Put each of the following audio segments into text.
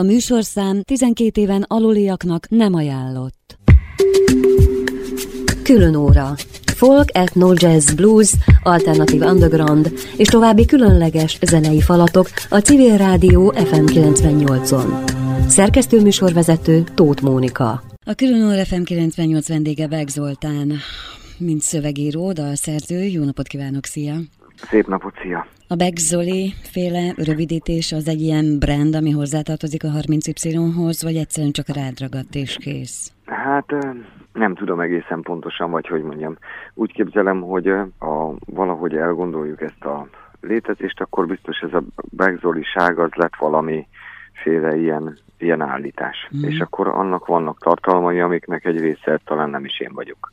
A műsorszám 12 éven aluliaknak nem ajánlott. Külön óra. Folk, ethno, jazz, blues, alternatív underground és további különleges zenei falatok a Civil Rádió FM 98-on. Szerkesztő műsorvezető Tóth Mónika. A Külön óra FM 98 vendége Beg Zoltán, mint szövegíró, dalszerző. Jó napot kívánok, szia! Szép napot, szia! A Begzoli féle rövidítés az egy ilyen brand, ami hozzátartozik a 30Y-hoz, vagy egyszerűen csak rád ragadt és kész? Hát nem tudom egészen pontosan, vagy hogy mondjam. Úgy képzelem, hogy a, valahogy elgondoljuk ezt a létezést, akkor biztos ez a Begzoliság az lett valami féle ilyen, ilyen állítás. Mm. És akkor annak vannak tartalmai, amiknek egy része talán nem is én vagyok.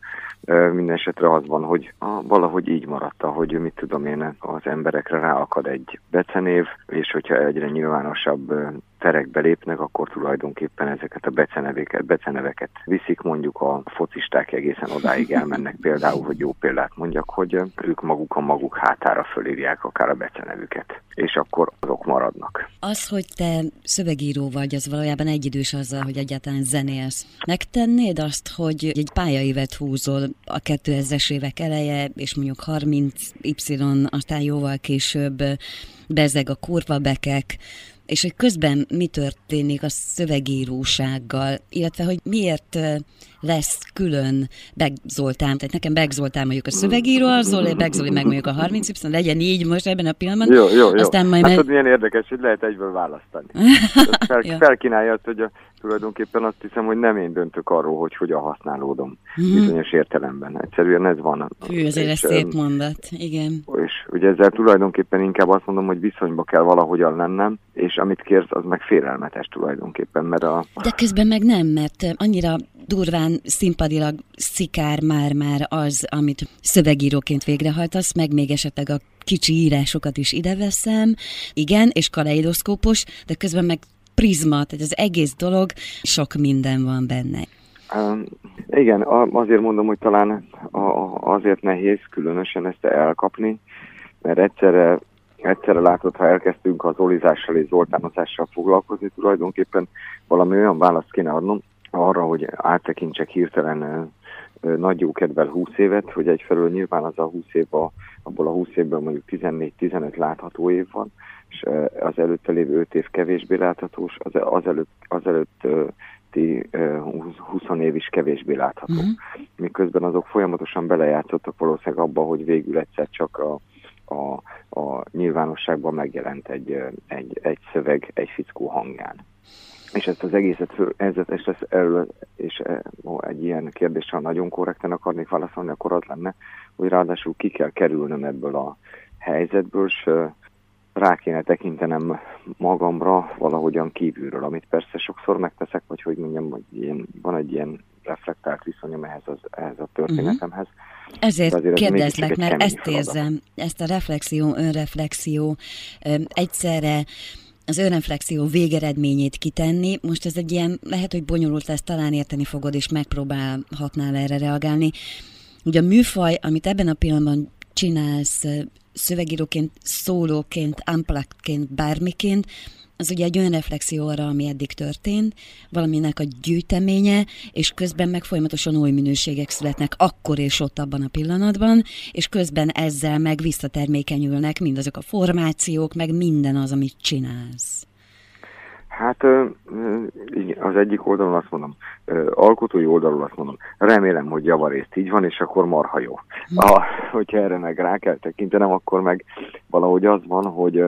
Minden esetre az van, hogy valahogy így maradt, hogy mit tudom én, az emberekre ráakad egy becenév, és hogyha egyre nyilvánosabb terekbe lépnek, akkor tulajdonképpen ezeket a beceneveket, beceneveket viszik, mondjuk a focisták egészen odáig elmennek például, hogy jó példát mondjak, hogy ők maguk a maguk hátára fölírják akár a becenevüket, és akkor azok maradnak. Az, hogy te szövegíró vagy, az valójában egyidős azzal, hogy egyáltalán zenélsz. Megtennéd azt, hogy egy pályaévet húzol a 2000-es évek eleje, és mondjuk 30 Y, aztán jóval később bezeg a kurva bekek, és hogy közben mi történik a szövegírósággal, illetve hogy miért lesz külön Beg Zoltán, tehát nekem Beg Zoltán mondjuk a szövegíró, a Zoli, Beg Zoli meg mondjuk a 30 y legyen így most ebben a pillanatban. Jó, jó, jó. Aztán majd hát meg... milyen érdekes, hogy lehet egyből választani. Fel, felkínálja azt, hogy a, tulajdonképpen azt hiszem, hogy nem én döntök arról, hogy hogyan használódom mm-hmm. bizonyos értelemben. Egyszerűen ez van. Fű, azért ez szép mondat, igen. És ugye ezzel tulajdonképpen inkább azt mondom, hogy viszonyba kell valahogyan lennem, és amit kérsz, az meg félelmetes tulajdonképpen, mert a... De közben meg nem, mert annyira durván színpadilag szikár már-már az, amit szövegíróként végrehajtasz, meg még esetleg a kicsi írásokat is ide veszem, igen, és kaleidoszkópos, de közben meg prizma, tehát az egész dolog, sok minden van benne. Um, igen, azért mondom, hogy talán azért nehéz különösen ezt elkapni, mert egyszerre egyszerre látod, ha elkezdtünk az olizással és zoltánozással foglalkozni, tulajdonképpen valami olyan választ kéne adnom arra, hogy áttekintsek hirtelen nagy jó kedvel 20 évet, hogy egyfelől nyilván az a 20 év, a, abból a 20 évben mondjuk 14-15 látható év van, és az előtte lévő 5 év kevésbé láthatós, az, az előtt, az előtt 20 év is kevésbé látható. Uh-huh. Miközben azok folyamatosan belejátszottak valószínűleg abba, hogy végül egyszer csak a, a, a nyilvánosságban megjelent egy, egy, egy szöveg egy fickó hangján. És ezt az egészet, ez, ez, ez, erről, és egy ilyen kérdéssel nagyon korrekten akarnék válaszolni, akkor az lenne, hogy ráadásul ki kell kerülnöm ebből a helyzetből, és rá kéne tekintenem magamra valahogyan kívülről, amit persze sokszor megteszek, vagy hogy mondjam, hogy ilyen, van egy ilyen reflektált viszonyom ehhez, az, ehhez a történetemhez. Uh-huh. Ezért, kérdezlek, mert ezt érzem, ezt a reflexió, önreflexió egyszerre az önreflexió végeredményét kitenni. Most ez egy ilyen, lehet, hogy bonyolult lesz, talán érteni fogod, és megpróbálhatnál erre reagálni. Ugye a műfaj, amit ebben a pillanatban csinálsz, szövegíróként, szólóként, unpluggedként, bármiként, az ugye egy olyan reflexió arra, ami eddig történt, valaminek a gyűjteménye, és közben meg folyamatosan új minőségek születnek akkor és ott abban a pillanatban, és közben ezzel meg visszatermékenyülnek mindazok a formációk, meg minden az, amit csinálsz. Hát igen, az egyik oldalon azt mondom, alkotói oldalon azt mondom, remélem, hogy javarészt így van, és akkor marha jó. Ha, hm. hogyha erre meg rá kell tekintenem, akkor meg valahogy az van, hogy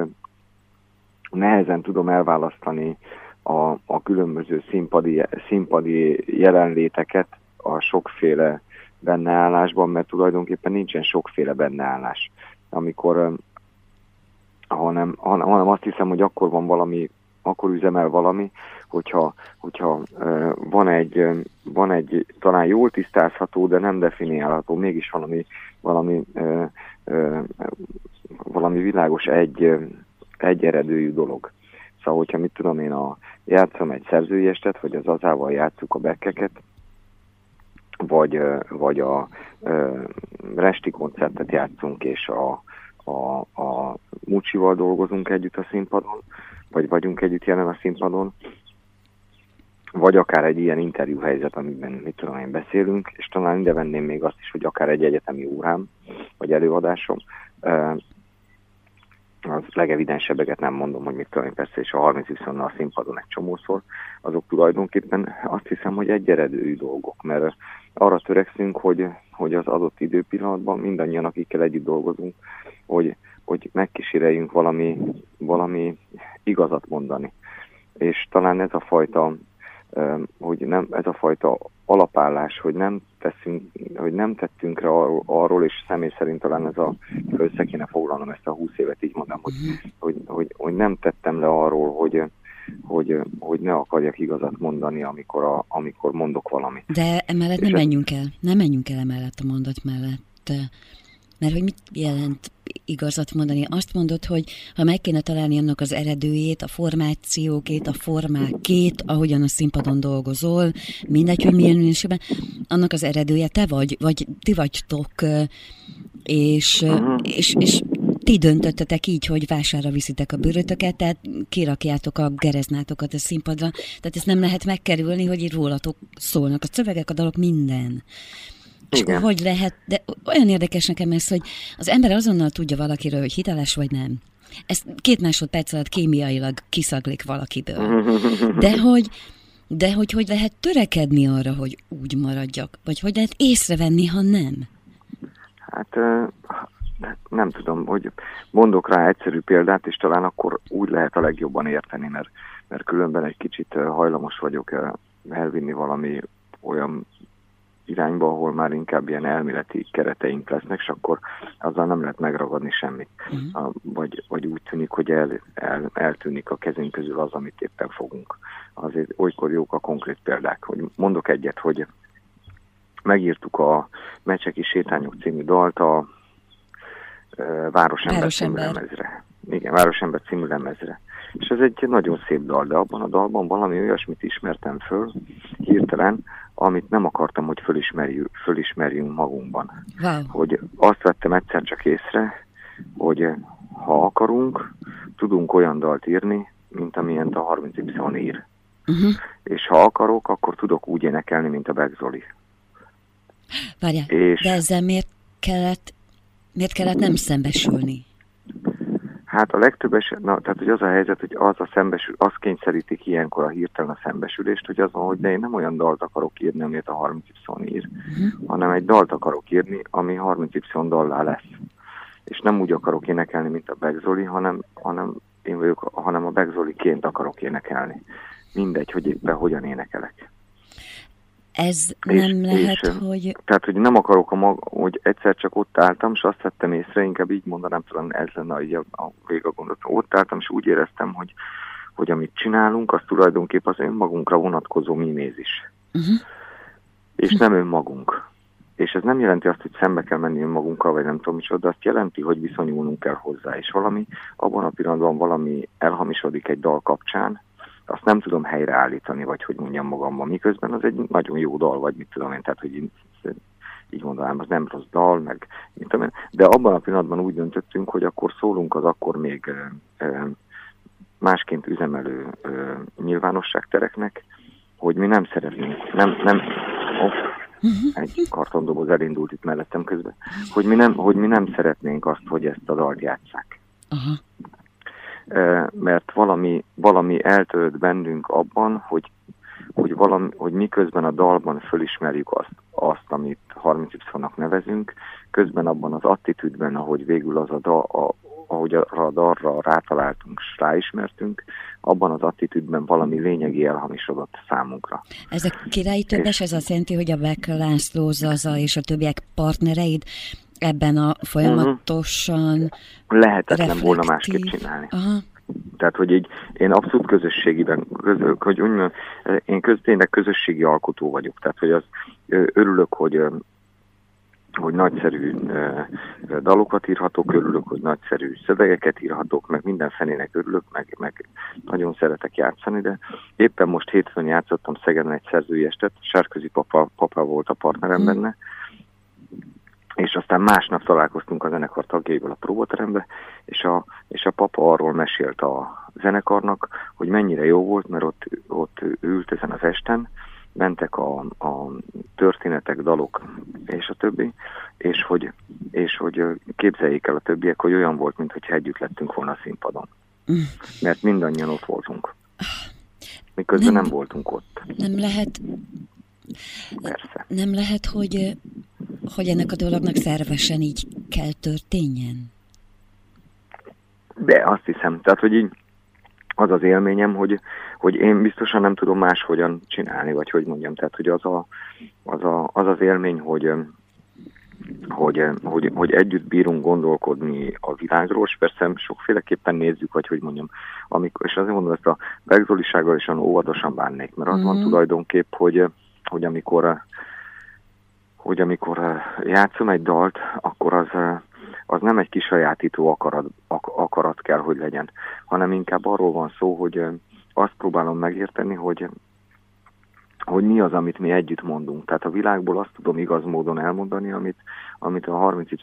nehezen tudom elválasztani a, a különböző színpadi, színpadi jelenléteket a sokféle benneállásban, mert tulajdonképpen nincsen sokféle benneállás. Amikor, hanem, hanem azt hiszem, hogy akkor van valami, akkor üzemel valami, hogyha, hogyha van, egy, van egy talán jól tisztázható, de nem definiálható, mégis valami, valami, valami világos egy, egy eredőjű dolog. Szóval, hogyha mit tudom én, a, játszom egy szerzői estet, vagy az azával játszuk a bekkeket, vagy, vagy a, a resti koncertet játszunk, és a, a, a Mucsival dolgozunk együtt a színpadon, vagy vagyunk együtt jelen a színpadon, vagy akár egy ilyen interjú helyzet, amiben mit tudom én beszélünk, és talán ide venném még azt is, hogy akár egy egyetemi órám, vagy előadásom, az legevidensebbeket nem mondom, hogy mit tudom én persze, és a 30 viszonnal a színpadon egy csomószor, azok tulajdonképpen azt hiszem, hogy egy eredői dolgok, mert arra törekszünk, hogy, hogy az adott időpillanatban mindannyian, akikkel együtt dolgozunk, hogy, hogy megkíséreljünk valami, valami igazat mondani. És talán ez a fajta hogy nem, ez a fajta alapállás, hogy nem teszünk, hogy nem tettünk rá arról, és személy szerint talán ez a, össze kéne foglalnom ezt a húsz évet, így mondom, hogy, uh-huh. hogy, hogy, hogy, nem tettem le arról, hogy, hogy, hogy ne akarjak igazat mondani, amikor, a, amikor mondok valamit. De emellett nem menjünk el, nem menjünk el emellett a mondat mellett. Mert hogy mit jelent igazat mondani? Azt mondod, hogy ha meg kéne találni annak az eredőjét, a formációkét, a formákét, ahogyan a színpadon dolgozol, mindegy, hogy milyen minőségben, annak az eredője te vagy, vagy ti vagytok, és, uh-huh. és, és ti döntöttetek így, hogy vására viszitek a bőrötöket, tehát kirakjátok a gereznátokat a színpadra, tehát ezt nem lehet megkerülni, hogy így rólatok szólnak a szövegek, a dalok, minden. Igen. És hogy lehet, de olyan érdekes nekem ez, hogy az ember azonnal tudja valakiről, hogy hiteles vagy nem. Ezt két másodperc alatt kémiailag kiszaglik valakiből. De hogy, de hogy hogy lehet törekedni arra, hogy úgy maradjak? Vagy hogy lehet észrevenni, ha nem? Hát nem tudom, hogy mondok rá egyszerű példát, és talán akkor úgy lehet a legjobban érteni, mert, mert különben egy kicsit hajlamos vagyok elvinni valami olyan irányba, ahol már inkább ilyen elméleti kereteink lesznek, és akkor azzal nem lehet megragadni semmit. Uh-huh. A, vagy, vagy úgy tűnik, hogy el, el, eltűnik a kezünk közül az, amit éppen fogunk. Azért olykor jók a konkrét példák. Hogy mondok egyet, hogy megírtuk a Mecseki Sétányok című dalt a e, Városember, Városember című lemezre. Igen, Városember című lemezre. És ez egy nagyon szép dal, de abban a dalban valami olyasmit ismertem föl hirtelen, amit nem akartam, hogy fölismerjünk, fölismerjünk magunkban. Wow. Hogy azt vettem egyszer csak észre, hogy ha akarunk, tudunk olyan dalt írni, mint amilyen a 30 Y ír. Uh-huh. És ha akarok, akkor tudok úgy énekelni, mint a Begzoli. Várjál, és... de ezzel miért kellett, miért kellett nem szembesülni? Hát a legtöbb eset, na, tehát hogy az a helyzet, hogy az a szembesül, az kényszerítik ilyenkor a hirtelen a szembesülést, hogy az van, hogy de én nem olyan dalt akarok írni, amit a 30Y ír, uh-huh. hanem egy dalt akarok írni, ami 30Y dallá lesz. És nem úgy akarok énekelni, mint a Begzoli, hanem, hanem én vagyok, hanem a Begzoliként akarok énekelni. Mindegy, hogy éppen hogyan énekelek. Ez és, nem lehet, és, hogy... Tehát, hogy nem akarok, a mag, hogy egyszer csak ott álltam, és azt vettem észre, inkább így mondanám, talán ez lenne a, a végagondot. Ott álltam, és úgy éreztem, hogy, hogy amit csinálunk, az tulajdonképpen az önmagunkra vonatkozó mimézis. Uh-huh. És nem önmagunk. És ez nem jelenti azt, hogy szembe kell menni önmagunkkal, vagy nem tudom micsoda, de azt jelenti, hogy viszonyulnunk kell hozzá. És valami, abban a pillanatban valami elhamisodik egy dal kapcsán, azt nem tudom helyreállítani, vagy hogy mondjam magamban, miközben az egy nagyon jó dal, vagy mit tudom én, tehát hogy én, így mondanám, az nem rossz dal, meg mit tudom én, de abban a pillanatban úgy döntöttünk, hogy akkor szólunk az akkor még másként üzemelő nyilvánosságtereknek, hogy mi nem szeretnénk, nem, nem, oh, egy kartondoboz elindult itt mellettem közben, hogy mi nem, hogy mi nem szeretnénk azt, hogy ezt a dalt játsszák. Aha mert valami, valami eltölt bennünk abban, hogy, hogy, valami, hogy miközben a dalban fölismerjük azt, azt amit 30 nak nevezünk, közben abban az attitűdben, ahogy végül az a, da, a ahogy arra a dalra rátaláltunk és ráismertünk, abban az attitűdben valami lényegi elhamisodott számunkra. Ez a királyi többes, ez azt jelenti, hogy a Beck László, Zaza és a többiek partnereid ebben a folyamatosan uh-huh. Lehetetlen reflektív... volna másképp csinálni. Aha. Tehát, hogy így, én abszolút közösségiben, közö, hogy úgy, én köz, tényleg közösségi alkotó vagyok. Tehát, hogy az örülök, hogy hogy nagyszerű dalokat írhatok, örülök, hogy nagyszerű szövegeket írhatok, meg minden fenének örülök, meg, meg nagyon szeretek játszani, de éppen most hétfőn játszottam Szegeden egy szerzői estet, Sárközi papa, papa volt a partnerem mhm. benne, és aztán másnap találkoztunk a zenekar tagjaival a próbaterembe, és a, és a papa arról mesélt a zenekarnak, hogy mennyire jó volt, mert ott, ott ült ezen az esten, mentek a, a történetek, dalok és a többi, és hogy, és hogy képzeljék el a többiek, hogy olyan volt, mintha együtt lettünk volna a színpadon. Mert mindannyian ott voltunk. Miközben nem, nem voltunk ott. Nem lehet... Persze. Nem lehet, hogy, hogy ennek a dolognak szervesen így kell történjen? De azt hiszem, tehát hogy így az az élményem, hogy, hogy én biztosan nem tudom máshogyan csinálni, vagy hogy mondjam, tehát hogy az a, az, a, az, az élmény, hogy, hogy, hogy, hogy együtt bírunk gondolkodni a világról, és persze sokféleképpen nézzük, vagy hogy mondjam, amikor, és azért mondom, ezt a begzolisággal is óvatosan bánnék, mert az mm. van mhm. tulajdonképp, hogy, hogy amikor hogy amikor játszom egy dalt, akkor az, az nem egy kisajátító akarat, akarat kell, hogy legyen, hanem inkább arról van szó, hogy azt próbálom megérteni, hogy hogy mi az, amit mi együtt mondunk. Tehát a világból azt tudom igaz módon elmondani, amit, amit a 30 Y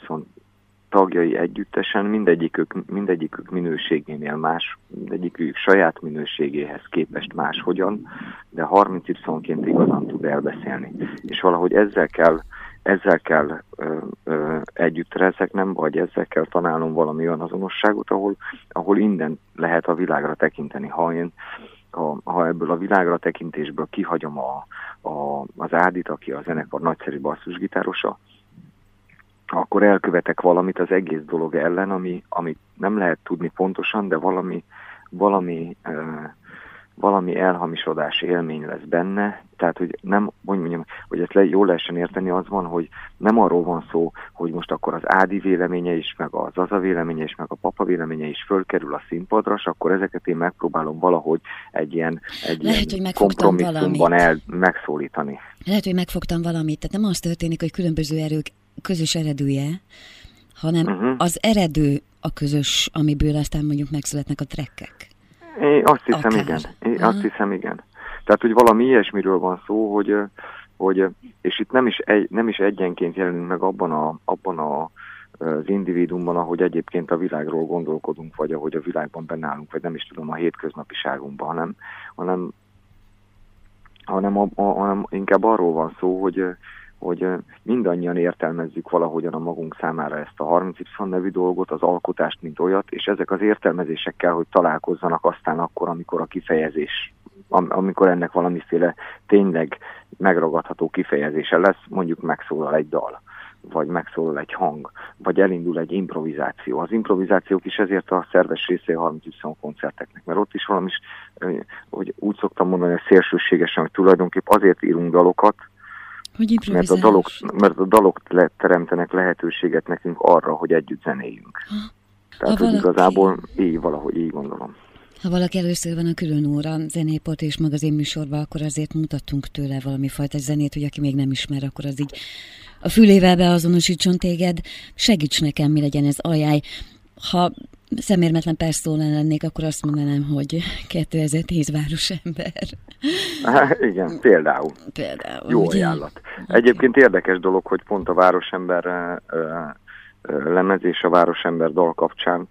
tagjai együttesen mindegyikük, mindegyikük minőségénél más, mindegyikük saját minőségéhez képest máshogyan, de 30 Y-ként igazán tud elbeszélni. És valahogy ezzel kell, ezzel kell ö, ö, együtt rezegnem, vagy ezzel kell találnom valami olyan azonosságot, ahol, ahol innen lehet a világra tekinteni. Ha én ha, ha ebből a világra tekintésből kihagyom a, a, az Ádit, aki a zenekar nagyszerű basszusgitárosa, akkor elkövetek valamit az egész dolog ellen, ami, amit nem lehet tudni pontosan, de valami, valami uh, valami elhamisodás élmény lesz benne, tehát hogy nem, hogy mondjam, hogy ezt le, jól lehessen érteni, az van, hogy nem arról van szó, hogy most akkor az Ádi véleménye is, meg az Zaza véleménye is, meg a papa véleménye is fölkerül a színpadra, és akkor ezeket én megpróbálom valahogy egy ilyen, egy Lehet, ilyen kompromisszumban el, megszólítani. Lehet, hogy megfogtam valamit, tehát nem az történik, hogy különböző erők közös eredője, hanem uh-huh. az eredő a közös, amiből aztán mondjuk megszületnek a trekkek. Én azt hiszem, Akár. igen. Én uh-huh. azt hiszem, igen. Tehát, hogy valami ilyesmiről van szó, hogy, hogy és itt nem is, egy, nem is egyenként jelenünk meg abban, a, abban a, az individuumban, ahogy egyébként a világról gondolkodunk, vagy ahogy a világban benne vagy nem is tudom, a hétköznapiságunkban, hanem, hanem, hanem, a, a, hanem inkább arról van szó, hogy, hogy mindannyian értelmezzük valahogyan a magunk számára ezt a 30Y nevű dolgot, az alkotást, mint olyat, és ezek az értelmezésekkel, hogy találkozzanak aztán akkor, amikor a kifejezés, amikor ennek valamiféle tényleg megragadható kifejezése lesz, mondjuk megszólal egy dal vagy megszólal egy hang, vagy elindul egy improvizáció. Az improvizációk is ezért a szerves része a 30 koncerteknek, mert ott is valami, hogy úgy szoktam mondani, hogy szélsőségesen, hogy tulajdonképp azért írunk dalokat, hogy mert a, dalok, mert a dalok le, teremtenek lehetőséget nekünk arra, hogy együtt zenéljünk. Ha, Tehát, ha hogy valaki... igazából így valahogy így gondolom. Ha valaki először van a külön óra zenéport és magazin műsorban, akkor azért mutattunk tőle valami fajta zenét, hogy aki még nem ismer, akkor az így a fülével beazonosítson téged. Segíts nekem, mi legyen ez ajánl. Ha szemérmetlen perszóla lennék, akkor azt mondanám, hogy 2010 városember. Há, igen, például. Például. Jó ugye? ajánlat. Egyébként érdekes dolog, hogy pont a városember ö, ö, lemez és a városember dal kapcsán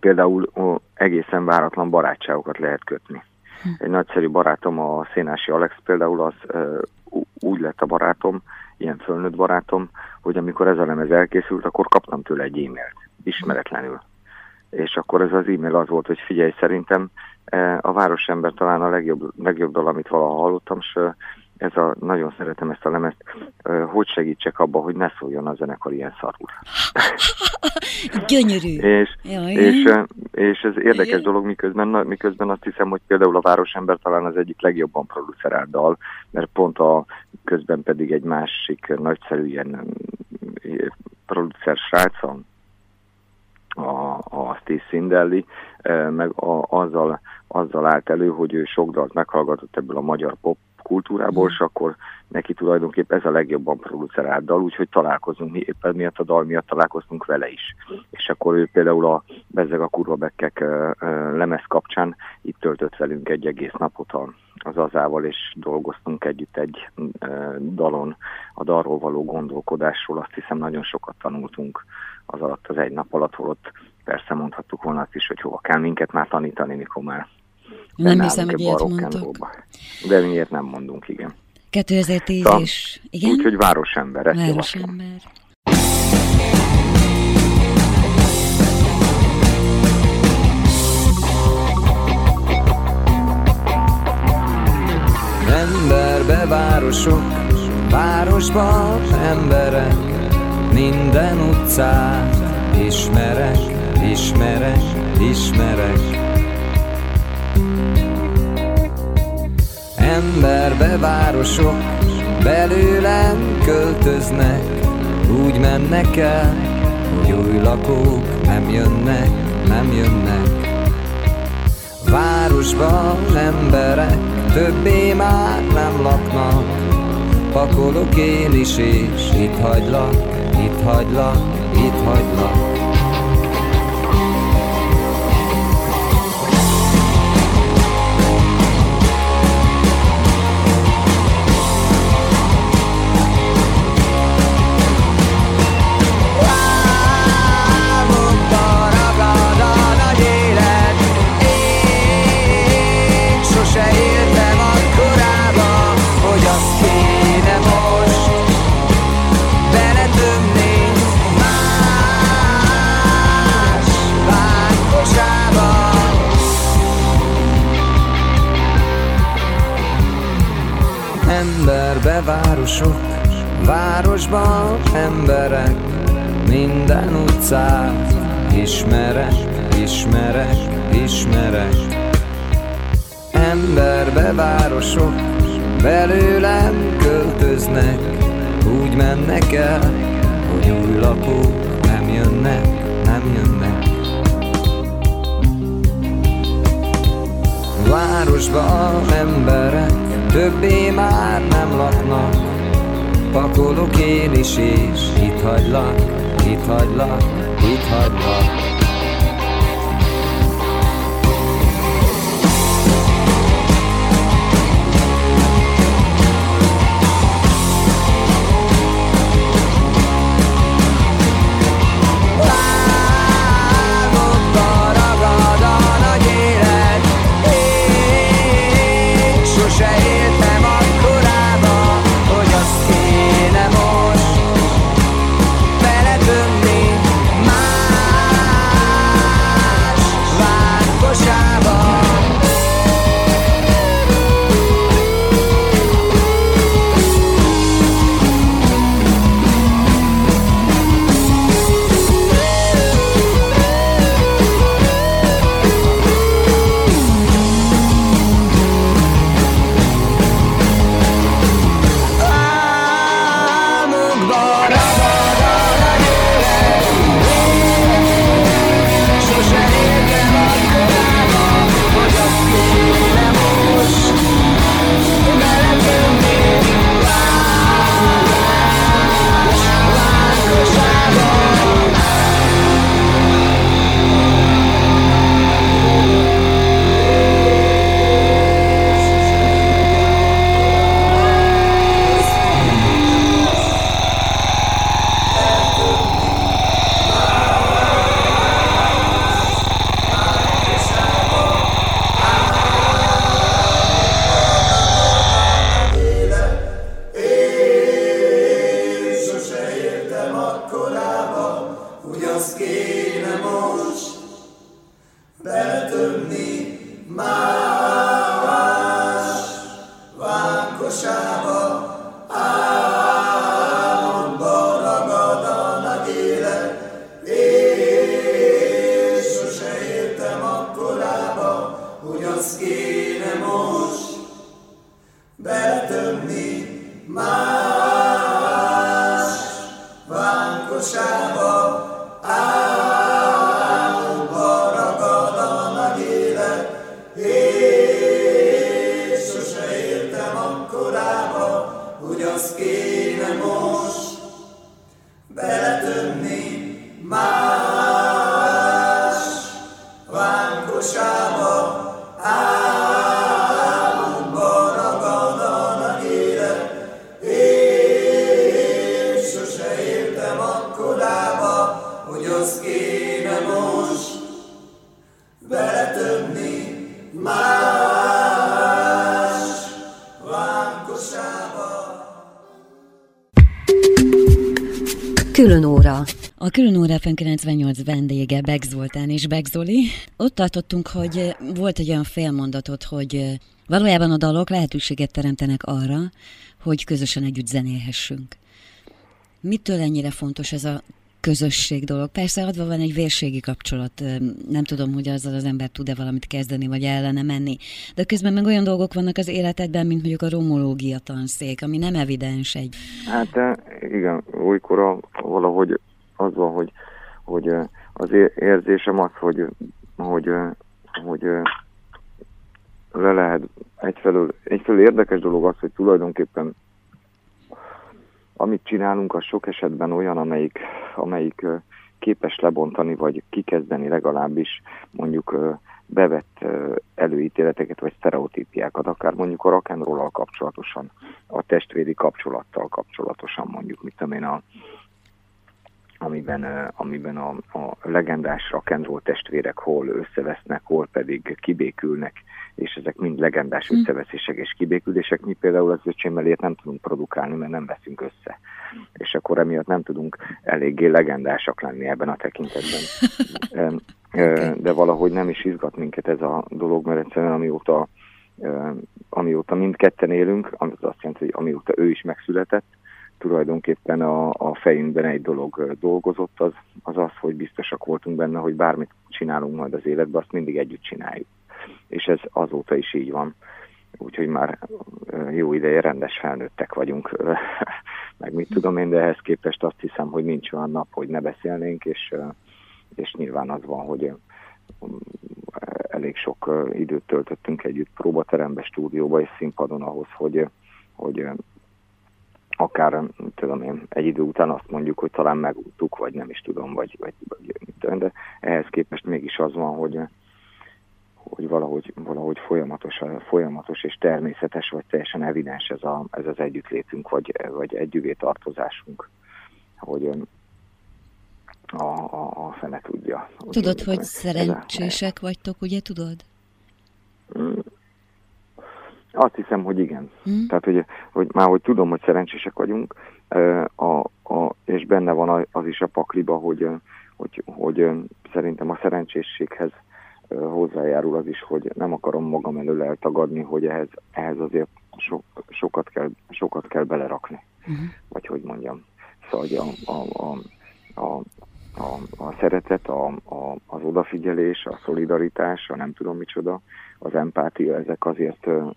például ó, egészen váratlan barátságokat lehet kötni. Hm. Egy nagyszerű barátom, a Szénási Alex például az ö, úgy lett a barátom, ilyen fölnőtt barátom, hogy amikor ez a lemez elkészült, akkor kaptam tőle egy e-mailt ismeretlenül. És akkor ez az e-mail az volt, hogy figyelj, szerintem e, a Városember talán a legjobb, legjobb dal, amit valaha hallottam, és ez a, nagyon szeretem ezt a lemezt, hogy segítsek abba, hogy ne szóljon a zenekar ilyen szarul. Gyönyörű. és, és, és ez érdekes Jaj. dolog, miközben, miközben azt hiszem, hogy például a Városember talán az egyik legjobban producerált dal, mert pont a közben pedig egy másik nagyszerű ilyen producer srác, a, a Steve Sindelli, meg a, azzal, azzal állt elő, hogy ő sok dalt meghallgatott ebből a magyar pop kultúrából, és akkor neki tulajdonképp ez a legjobban producerált dal, úgyhogy találkozunk, mi éppen miatt a dal miatt találkoztunk vele is. És akkor ő például a Bezzeg a kurva bekkek lemez kapcsán itt töltött velünk egy egész napot az azával, és dolgoztunk együtt egy dalon, a dalról való gondolkodásról, azt hiszem nagyon sokat tanultunk az alatt, az egy nap alatt, holott persze mondhattuk volna azt is, hogy hova kell minket már tanítani, mikor már nem hiszem, hogy ilyet mondtok. De miért nem mondunk, igen. 2010 szóval, is, igen? Úgyhogy városember. Városember. Emberbe városok, városban emberek, minden utcát ismerek, ismerek, ismerek. Emberbe városok belőlem költöznek, úgy mennek el, hogy új lakók nem jönnek, nem jönnek. Városban emberek többé már nem laknak, pakolok én is és itt hagylak, itt hagylak, itt hagylak. Városok, városban emberek, minden utcát ismerek, ismerek, ismerek. Emberbe városok, belőlem költöznek, úgy mennek el, hogy új lakók nem jönnek, nem jönnek. Városban emberek többé már nem laknak, pakolok én is, és itt hagylak, itt hagylak, itt hagylak. Zoltán és Beg Zoli. Ott tartottunk, hogy volt egy olyan félmondatot, hogy valójában a dalok lehetőséget teremtenek arra, hogy közösen együtt zenélhessünk. Mitől ennyire fontos ez a közösség dolog. Persze adva van egy vérségi kapcsolat, nem tudom, hogy azzal az ember tud-e valamit kezdeni, vagy ellene menni. De közben meg olyan dolgok vannak az életedben, mint mondjuk a romológia tanszék, ami nem evidens egy. Hát de igen, olykor valahogy az van, hogy, hogy az érzésem az, hogy, hogy, hogy le lehet egyfelől, egyfelől érdekes dolog az, hogy tulajdonképpen amit csinálunk, az sok esetben olyan, amelyik, amelyik képes lebontani, vagy kikezdeni legalábbis mondjuk bevett előítéleteket, vagy sztereotípiákat, akár mondjuk a rock'n'roll kapcsolatosan, a testvéri kapcsolattal kapcsolatosan, mondjuk, mit tudom én, a, amiben, amiben a, a legendás rock'n'roll testvérek hol összevesznek, hol pedig kibékülnek, és ezek mind legendás mm. összeveszések és kibékülések. Mi például az öcsémmelért nem tudunk produkálni, mert nem veszünk össze. És akkor emiatt nem tudunk eléggé legendásak lenni ebben a tekintetben. De valahogy nem is izgat minket ez a dolog, mert egyszerűen amióta, amióta mindketten élünk, az azt jelenti, hogy amióta ő is megszületett, tulajdonképpen a, a fejünkben egy dolog dolgozott, az, az az, hogy biztosak voltunk benne, hogy bármit csinálunk majd az életben, azt mindig együtt csináljuk. És ez azóta is így van. Úgyhogy már jó ideje rendes felnőttek vagyunk, meg mit tudom én, de ehhez képest azt hiszem, hogy nincs olyan nap, hogy ne beszélnénk, és, és nyilván az van, hogy elég sok időt töltöttünk együtt próbaterembe, stúdióba és színpadon ahhoz, hogy, hogy akár, tudom én, egy idő után azt mondjuk, hogy talán megúttuk, vagy nem is tudom, vagy, vagy, vagy tudom, de ehhez képest mégis az van, hogy, hogy valahogy, valahogy folyamatos, folyamatos és természetes, vagy teljesen evidens ez, a, ez az együttlétünk, vagy, vagy együvé tartozásunk, hogy a, a, a fene tudja. Tudod, hogy szerencsések vagytok, ugye tudod? Azt hiszem, hogy igen. Hmm. Tehát, hogy, hogy már hogy tudom, hogy szerencsések vagyunk, a, a, és benne van az is a pakliba, hogy, hogy, hogy szerintem a szerencsésséghez hozzájárul az is, hogy nem akarom magam elől eltagadni, hogy ehhez, ehhez azért so, sokat, kell, sokat kell belerakni. Hmm. Vagy hogy mondjam. Szóval a, a, a, a, a, a szeretet, a, a, az odafigyelés, a szolidaritás, a nem tudom micsoda, az empátia, ezek azért ö,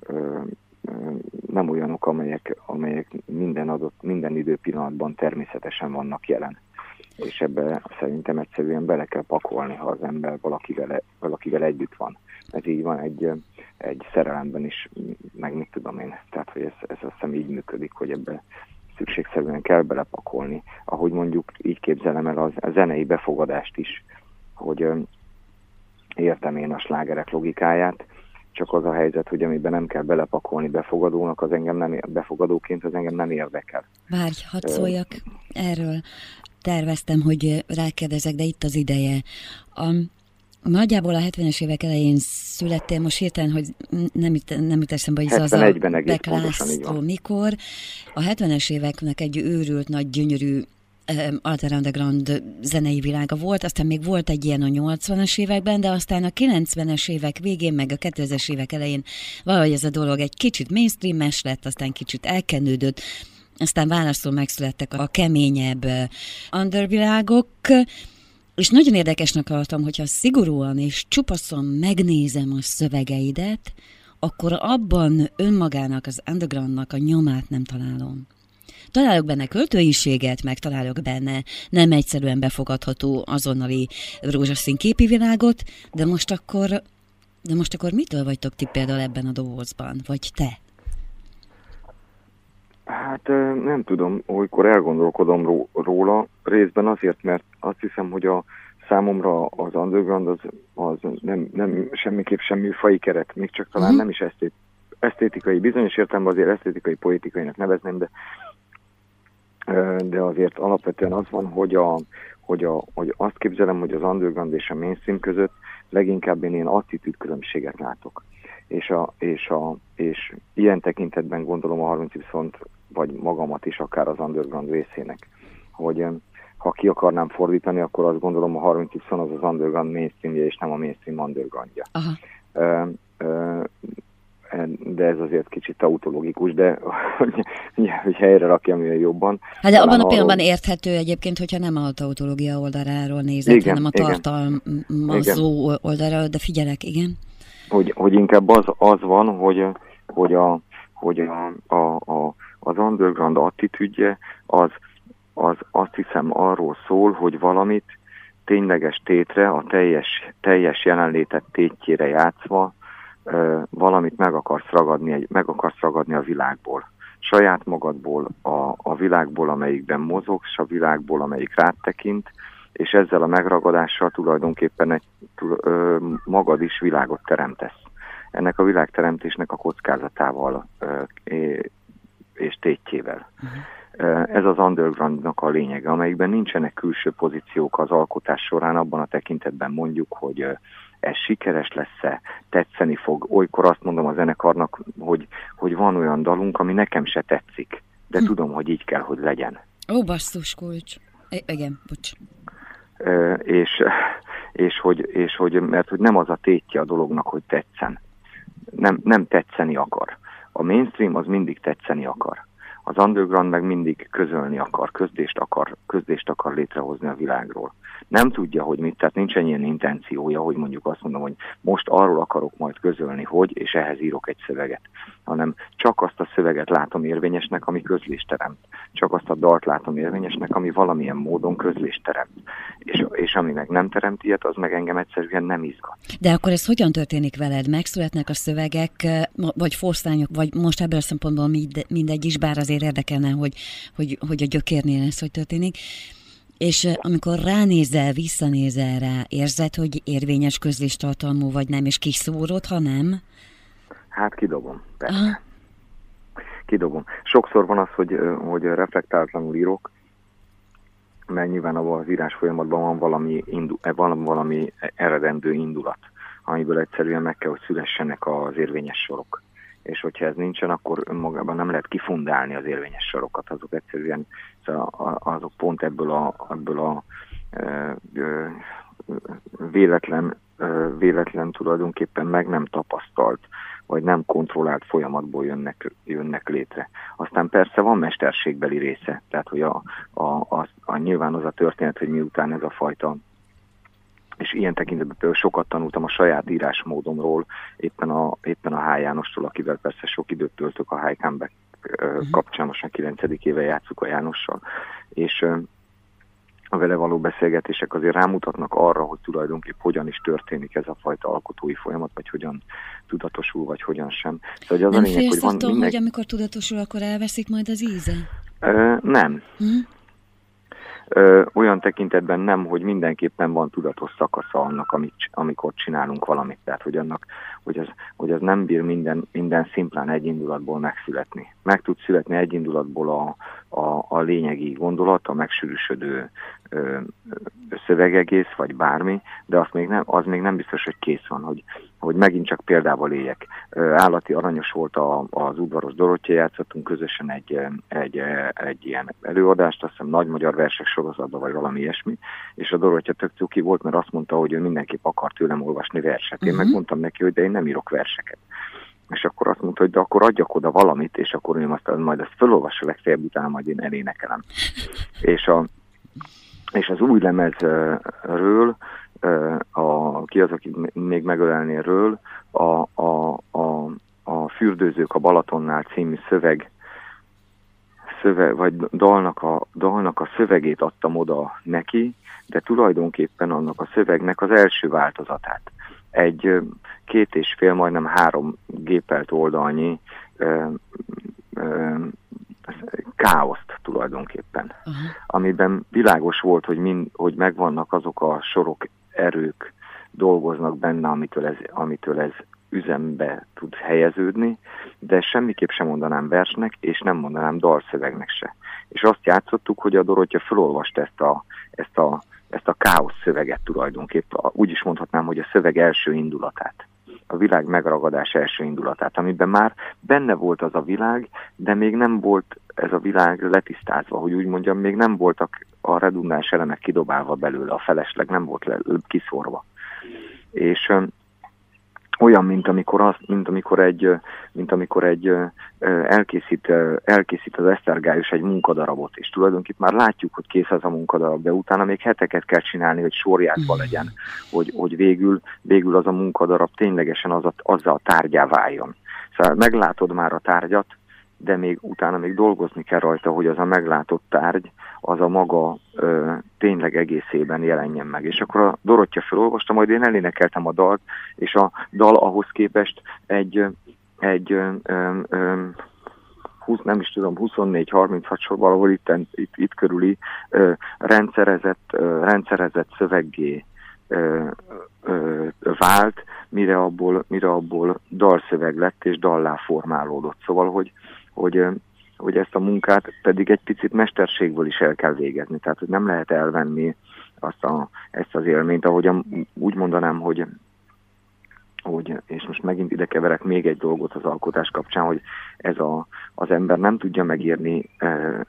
ö, nem olyanok, amelyek, amelyek minden adott, minden időpillanatban természetesen vannak jelen. És ebbe szerintem egyszerűen bele kell pakolni, ha az ember valakivel, valakivel együtt van. Ez így van egy, egy szerelemben is, meg mit tudom én. Tehát, hogy ez, ez azt hiszem így működik, hogy ebbe szükségszerűen kell belepakolni. Ahogy mondjuk így képzelem el a zenei befogadást is, hogy értem én a slágerek logikáját, csak az a helyzet, hogy amiben nem kell belepakolni befogadónak, az engem nem, befogadóként az engem nem érdekel. Várj, hadd szóljak erről. Terveztem, hogy rákérdezek, de itt az ideje. A, nagyjából a 70-es évek elején születtél, most hirtelen, hogy nem, nem jut eszembe, hogy Zaza Beklászló mikor. A 70-es éveknek egy őrült, nagy, gyönyörű Alter Underground zenei világa volt, aztán még volt egy ilyen a 80-as években, de aztán a 90-es évek végén, meg a 2000-es évek elején valahogy ez a dolog egy kicsit mainstream-es lett, aztán kicsit elkenődött, aztán válaszol megszülettek a keményebb undervilágok, és nagyon érdekesnek tartom, hogyha szigorúan és csupaszon megnézem a szövegeidet, akkor abban önmagának, az undergroundnak a nyomát nem találom. Találok benne költőiséget, meg találok benne nem egyszerűen befogadható azonnali rózsaszín képi világot, de most akkor, de most akkor mitől vagytok ti például ebben a dobozban, vagy te? Hát nem tudom, olykor elgondolkodom róla, részben azért, mert azt hiszem, hogy a számomra az underground az, az nem, nem semmiképp semmi fai keret, még csak talán uh-huh. nem is esztét, esztétikai, bizonyos értelemben azért esztétikai politikainak nevezném, de de azért alapvetően az van, hogy, a, hogy, a, hogy azt képzelem, hogy az underground és a mainstream között leginkább én ilyen attitűd különbséget látok. És, a, és, a, és ilyen tekintetben gondolom a 30 viszont, vagy magamat is akár az underground részének, hogy ha ki akarnám fordítani, akkor azt gondolom a 30 az az underground mainstreamje, és nem a mainstream undergroundja. Aha. Uh, uh, de ez azért kicsit tautológikus, de hogy, helyre rakjam olyan jobban. Hát de abban a pillanatban arról... érthető egyébként, hogyha nem a tautológia oldaláról nézed, igen, hanem a tartalmazó oldalra, de figyelek, igen. Hogy, hogy inkább az, az van, hogy, hogy, a, hogy a, a, a, az underground attitűdje az, az azt hiszem arról szól, hogy valamit tényleges tétre, a teljes, teljes jelenlétet tétjére játszva, valamit meg akarsz ragadni, meg akarsz ragadni a világból. Saját magadból, a, a világból, amelyikben mozogsz, a világból, amelyik rád tekint, és ezzel a megragadással tulajdonképpen egy, ö, magad is világot teremtesz. Ennek a világteremtésnek a kockázatával ö, és tétjével. Uh-huh. Ez az undergroundnak a lényege, amelyikben nincsenek külső pozíciók az alkotás során, abban a tekintetben mondjuk, hogy ez sikeres lesz-e, tetszeni fog. Olykor azt mondom a zenekarnak, hogy, hogy van olyan dalunk, ami nekem se tetszik, de hm. tudom, hogy így kell, hogy legyen. Ó, basszus kulcs. I- igen, bocs. E, és, és, hogy, és hogy, mert hogy nem az a tétje a dolognak, hogy tetszen. Nem, nem tetszeni akar. A mainstream az mindig tetszeni akar. Az underground meg mindig közölni akar, közdést akar, közdést akar létrehozni a világról nem tudja, hogy mit, tehát nincsen ilyen intenciója, hogy mondjuk azt mondom, hogy most arról akarok majd közölni, hogy, és ehhez írok egy szöveget, hanem csak azt a szöveget látom érvényesnek, ami közlést teremt. Csak azt a dalt látom érvényesnek, ami valamilyen módon közlést teremt. És, és ami meg nem teremt ilyet, az meg engem egyszerűen nem izgat. De akkor ez hogyan történik veled? Megszületnek a szövegek, vagy forszányok, vagy most ebből a szempontból mindegy is, bár azért érdekelne, hogy, hogy, hogy a gyökérnél ez hogy történik és amikor ránézel, visszanézel rá, érzed, hogy érvényes közléstartalmú vagy nem, és kiszórod, ha nem? Hát kidobom, persze. Aha. Kidobom. Sokszor van az, hogy, hogy reflektáltlanul írok, mert nyilván az írás folyamatban van valami, indu, e, van valami eredendő indulat, amiből egyszerűen meg kell, hogy szülessenek az érvényes sorok és hogyha ez nincsen, akkor önmagában nem lehet kifundálni az érvényes sorokat, azok egyszerűen azok pont ebből a, ebből a e, véletlen, véletlen tulajdonképpen meg nem tapasztalt, vagy nem kontrollált folyamatból jönnek, jönnek létre. Aztán persze van mesterségbeli része, tehát hogy a, a, a, a nyilván az a történet, hogy miután ez a fajta és ilyen tekintetben például sokat tanultam a saját írásmódomról, éppen a, éppen a H. Jánostól, akivel persze sok időt töltök a High Comeback uh-huh. kapcsán, most már 9. éve játszuk a Jánossal, és a vele való beszélgetések azért rámutatnak arra, hogy tulajdonképp hogyan is történik ez a fajta alkotói folyamat, vagy hogyan tudatosul, vagy hogyan sem. Szóval az Nem a lényeg, hogy, van attól, mindenki... hogy amikor tudatosul, akkor elveszik majd az íze? Ö, nem. Uh-huh ö, olyan tekintetben nem, hogy mindenképpen van tudatos szakasza annak, amit, amikor csinálunk valamit. Tehát, hogy, annak, hogy, az, hogy az nem bír minden, minden szimplán egy indulatból megszületni. Meg tud születni egy indulatból a, a, a lényegi gondolat, a megsűrűsödő ö, szövegegész, vagy bármi, de azt még nem, az még nem biztos, hogy kész van, hogy, hogy megint csak példával éljek. Állati aranyos volt a, az udvaros Dorottya, játszottunk közösen egy, egy, egy ilyen előadást, azt hiszem nagy magyar versek sorozatban, vagy valami ilyesmi, és a Dorottya tök cuki volt, mert azt mondta, hogy ő mindenképp akar tőlem olvasni verset. Én uh-huh. megmondtam neki, hogy de én nem írok verseket. És akkor azt mondta, hogy de akkor adjak oda valamit, és akkor én azt majd ezt felolvassa legfeljebb, utána majd én elénekelem. és, a, és az új lemezről a, ki az, aki még megölelnéről, a, a, a, a Fürdőzők a Balatonnál című szöveg, szöveg vagy dalnak a, dalnak a szövegét adtam oda neki, de tulajdonképpen annak a szövegnek az első változatát. Egy két és fél, majdnem három gépelt oldalnyi ö, ö, káoszt tulajdonképpen, uh-huh. amiben világos volt, hogy, mind, hogy megvannak azok a sorok erők dolgoznak benne, amitől ez, amitől ez üzembe tud helyeződni, de semmiképp sem mondanám versnek, és nem mondanám dalszövegnek se. És azt játszottuk, hogy a Dorottya felolvast ezt a, ezt a, ezt a káosz szöveget tulajdonképpen. Úgy is mondhatnám, hogy a szöveg első indulatát a világ megragadás első indulatát, amiben már benne volt az a világ, de még nem volt ez a világ letisztázva, hogy úgy mondjam, még nem voltak a redundáns elemek kidobálva belőle, a felesleg nem volt le, kiszorva. És olyan, mint amikor, az, mint amikor egy, mint amikor egy elkészít, elkészít az esztergályos egy munkadarabot, és tulajdonképpen már látjuk, hogy kész az a munkadarab, de utána még heteket kell csinálni, hogy sorjátban mm. legyen, hogy, hogy végül, végül az a munkadarab ténylegesen az a, azzal a tárgyá váljon. Szóval meglátod már a tárgyat, de még utána még dolgozni kell rajta, hogy az a meglátott tárgy, az a maga ö, tényleg egészében jelenjen meg. És akkor a Dorottya felolvasta, majd én elénekeltem a dalt, és a dal ahhoz képest egy, egy ö, ö, 20, nem is tudom, 24-36 sor valahol itt, itt, itt körüli ö, rendszerezett, ö, rendszerezett szöveggé ö, ö, vált, mire abból, mire abból dalszöveg lett és dallá formálódott. Szóval, hogy, hogy hogy ezt a munkát pedig egy picit mesterségből is el kell végezni. Tehát, hogy nem lehet elvenni azt a, ezt az élményt, ahogy úgy mondanám, hogy hogy, és most megint ide keverek még egy dolgot az alkotás kapcsán, hogy ez a, az ember nem tudja megírni e, e,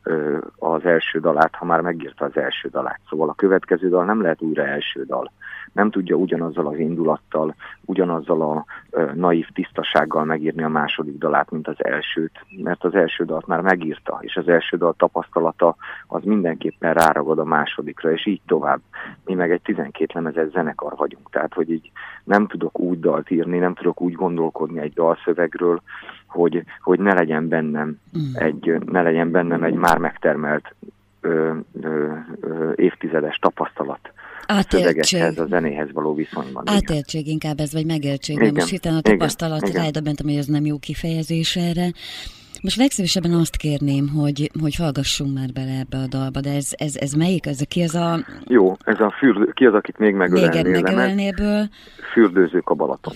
az első dalát, ha már megírta az első dalát. Szóval a következő dal nem lehet újra első dal nem tudja ugyanazzal az indulattal, ugyanazzal a ö, naív tisztasággal megírni a második dalát, mint az elsőt, mert az első dalt már megírta, és az első dal tapasztalata az mindenképpen ráragad a másodikra, és így tovább. Mi meg egy 12 lemezes zenekar vagyunk, tehát hogy így nem tudok úgy dalt írni, nem tudok úgy gondolkodni egy dalszövegről, hogy, hogy ne legyen bennem mm. egy, ne legyen bennem egy már megtermelt ö, ö, ö, évtizedes tapasztalat Átéltség. a zenéhez való viszonyban. Átéltség igen. inkább ez, vagy megéltség, mert most hirtelen a tapasztalat rájöbbentem, hogy ez nem jó kifejezés erre. Most legszívesebben azt kérném, hogy, hogy hallgassunk már bele ebbe a dalba, de ez, ez, ez melyik? Ez, ki az a... Jó, ez a fürdő, ki az, akit még megölelnél? Még megölelnéből? Fürdőzők a Balaton.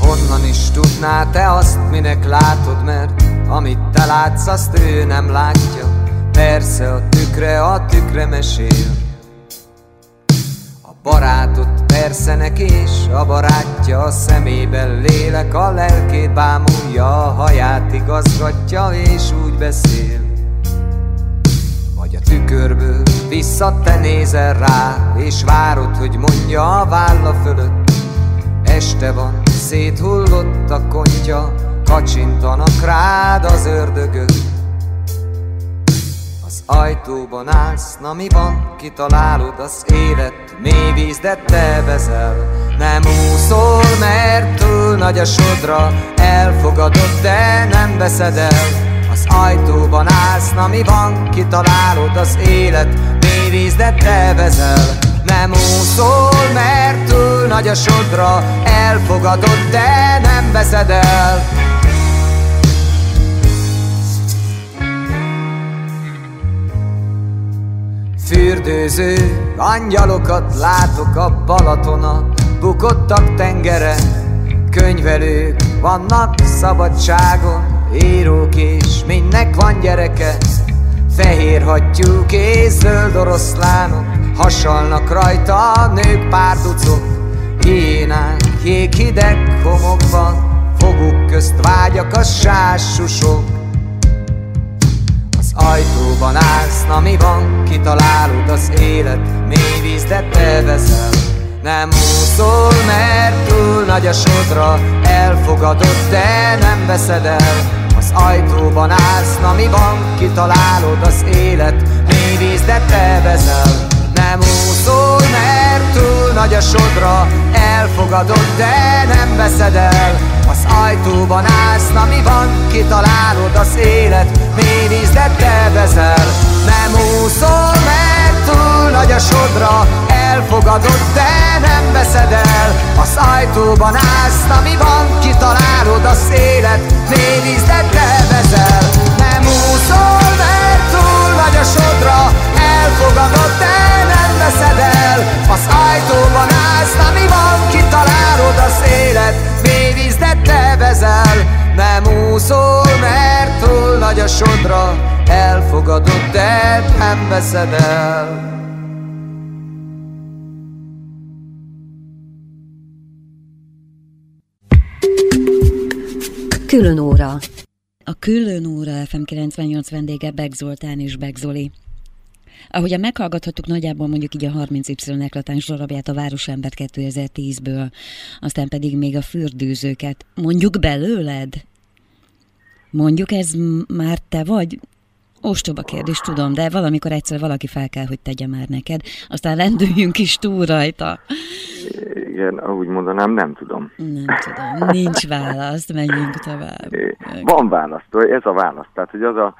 Honnan is tudná te azt, minek látod, mert amit te látsz, azt ő nem látja Persze a tükre, a tükre mesél barátot persze neki is, a barátja a szemében lélek A lelkét bámulja, a haját igazgatja és úgy beszél. Vagy a tükörből vissza te nézel rá És várod, hogy mondja a válla fölött. Este van, széthullott a kontya Kacsintanak rád az ördögök Az ajtóban állsz, na mi van? Kitalálod az élet mély víz, de te vezel Nem úszol, mert túl nagy a sodra. Elfogadod, de nem veszed el. Az ajtóban állsz, na mi van? Kitalálod az élet mély víz, de te vezel nem úszol, mert túl nagy a sodra. Elfogadod, de nem veszed el Fürdőző angyalokat látok a Balatona Bukottak tengere, könyvelők vannak szabadságon Írók és mindnek van gyereke. Fehér hattyúk és zöld oroszlánok Hasalnak rajta a nők párducok. Hiénák hideg homokban Foguk közt vágyak a sásusok Ajtóban állsz, na mi van, kitalálod az élet Mély víz, de te veszel Nem úszol, mert túl nagy a sodra Elfogadod, de nem veszed el. Az ajtóban állsz, na mi van, kitalálod az élet Mély víz, de te veszel Nem úszol, mert túl nagy a sodra Elfogadod, de nem veszed el ajtóban állsz, na mi van, kitalálod az élet Mély víz, de te vezel Nem úszol, mert túl nagy a sodra Elfogadod, de nem veszed el. Az ajtóban állsz, na mi van, kitalálod az élet Mély víz, de te vezel Nem úszol, mert túl nagy a sodra Elfogadod, de nem veszed el. Az ajtóban állsz, na mi van, Nem úszol, mert túl nagy a sodra Elfogadod, de nem veszed el Külön óra. A Külön óra FM 98 vendége Beg Zoltán és Beg Zoli. Ahogyan meghallgathattuk nagyjából mondjuk így a 30Y eklatáns darabját a Városember 2010-ből, aztán pedig még a fürdőzőket. Mondjuk belőled? Mondjuk ez már te vagy? Ostoba kérdés, tudom, de valamikor egyszer valaki fel kell, hogy tegye már neked, aztán lendüljünk is túl rajta. Igen, ahogy mondanám, nem tudom. Nem tudom, nincs válasz, menjünk tovább. Van válasz, ez a válasz. Tehát, hogy az a,